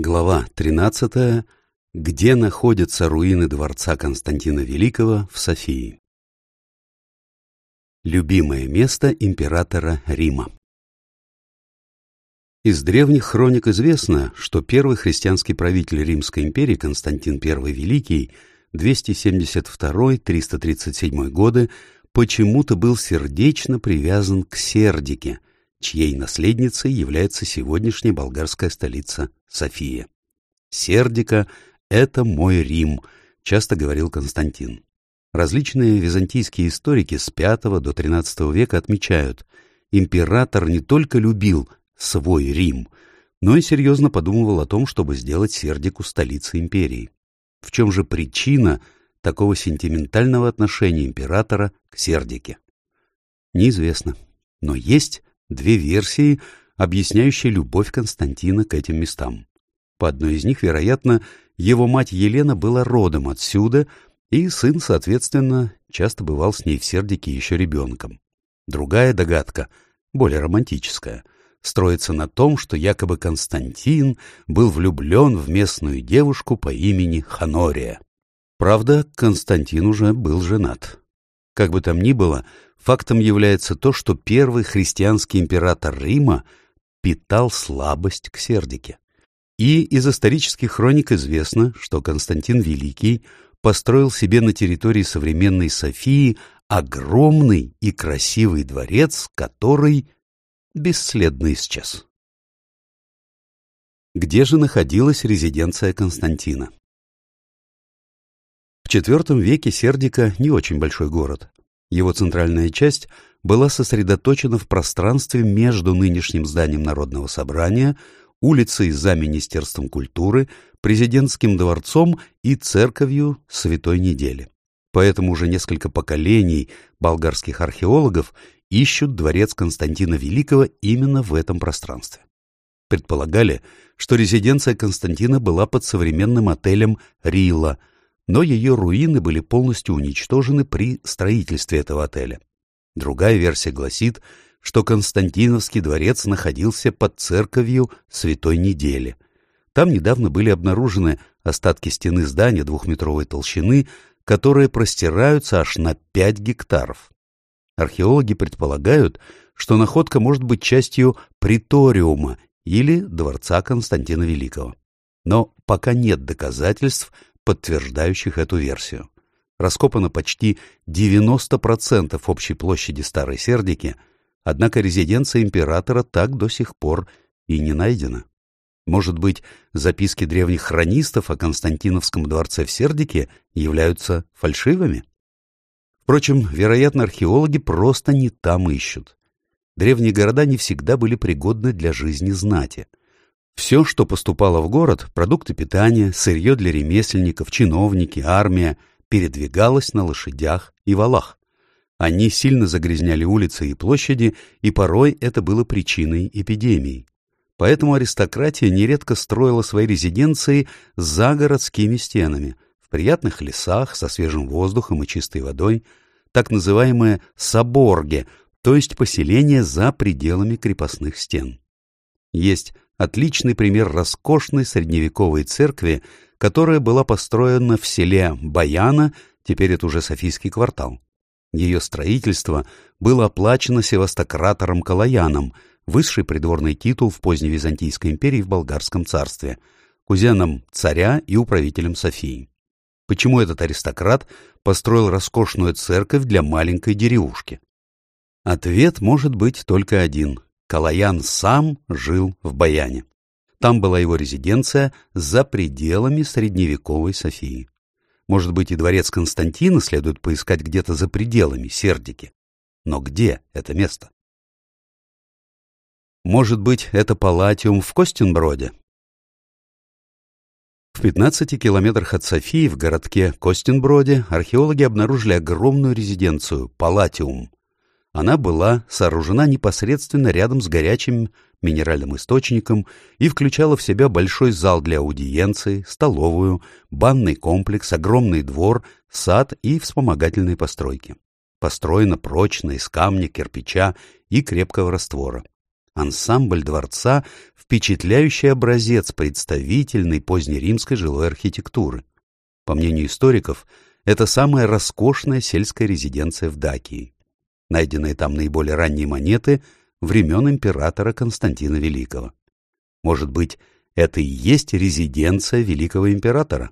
Глава 13. Где находятся руины дворца Константина Великого в Софии? Любимое место императора Рима Из древних хроник известно, что первый христианский правитель Римской империи Константин I Великий 272-337 годы почему-то был сердечно привязан к Сердике – чьей наследницей является сегодняшняя болгарская столица София. «Сердика — это мой Рим», — часто говорил Константин. Различные византийские историки с V до XIII века отмечают, император не только любил свой Рим, но и серьезно подумывал о том, чтобы сделать Сердику столицей империи. В чем же причина такого сентиментального отношения императора к Сердике? Неизвестно. Но есть две версии, объясняющие любовь Константина к этим местам. По одной из них, вероятно, его мать Елена была родом отсюда, и сын, соответственно, часто бывал с ней в Сердике еще ребенком. Другая догадка, более романтическая, строится на том, что якобы Константин был влюблен в местную девушку по имени Ханория. Правда, Константин уже был женат. Как бы там ни было, Фактом является то, что первый христианский император Рима питал слабость к Сердике. И из исторических хроник известно, что Константин Великий построил себе на территории современной Софии огромный и красивый дворец, который бесследно исчез. Где же находилась резиденция Константина? В IV веке Сердика не очень большой город. Его центральная часть была сосредоточена в пространстве между нынешним зданием Народного собрания, улицей за Министерством культуры, президентским дворцом и церковью Святой Недели. Поэтому уже несколько поколений болгарских археологов ищут дворец Константина Великого именно в этом пространстве. Предполагали, что резиденция Константина была под современным отелем «Рила», но ее руины были полностью уничтожены при строительстве этого отеля. Другая версия гласит, что Константиновский дворец находился под церковью Святой Недели. Там недавно были обнаружены остатки стены здания двухметровой толщины, которые простираются аж на 5 гектаров. Археологи предполагают, что находка может быть частью приториума или дворца Константина Великого. Но пока нет доказательств подтверждающих эту версию. Раскопано почти 90% общей площади Старой Сердики, однако резиденция императора так до сих пор и не найдена. Может быть, записки древних хронистов о Константиновском дворце в Сердике являются фальшивыми? Впрочем, вероятно, археологи просто не там ищут. Древние города не всегда были пригодны для жизни знати. Все, что поступало в город, продукты питания, сырье для ремесленников, чиновники, армия, передвигалось на лошадях и валах. Они сильно загрязняли улицы и площади, и порой это было причиной эпидемий. Поэтому аристократия нередко строила свои резиденции за городскими стенами, в приятных лесах со свежим воздухом и чистой водой, так называемые «соборги», то есть поселения за пределами крепостных стен. Есть отличный пример роскошной средневековой церкви, которая была построена в селе Баяна, теперь это уже Софийский квартал. Ее строительство было оплачено севастократором Калаяном, высший придворный титул в поздней Византийской империи в Болгарском царстве, кузеном царя и управителем Софии. Почему этот аристократ построил роскошную церковь для маленькой деревушки? Ответ может быть только один Калаян сам жил в Баяне. Там была его резиденция за пределами средневековой Софии. Может быть, и дворец Константина следует поискать где-то за пределами Сердики. Но где это место? Может быть, это Палатиум в Костинброде? В 15 километрах от Софии в городке Костинброде археологи обнаружили огромную резиденцию – Палатиум. Она была сооружена непосредственно рядом с горячим минеральным источником и включала в себя большой зал для аудиенции, столовую, банный комплекс, огромный двор, сад и вспомогательные постройки. Построена прочно из камня, кирпича и крепкого раствора. Ансамбль дворца — впечатляющий образец представительной позднеримской жилой архитектуры. По мнению историков, это самая роскошная сельская резиденция в Дакии. Найденные там наиболее ранние монеты времен императора Константина Великого. Может быть, это и есть резиденция великого императора?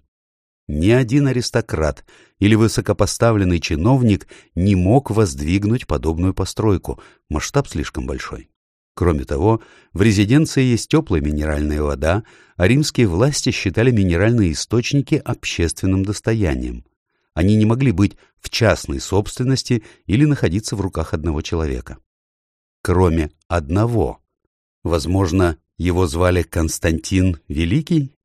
Ни один аристократ или высокопоставленный чиновник не мог воздвигнуть подобную постройку, масштаб слишком большой. Кроме того, в резиденции есть теплая минеральная вода, а римские власти считали минеральные источники общественным достоянием. Они не могли быть в частной собственности или находиться в руках одного человека. Кроме одного. Возможно, его звали Константин Великий?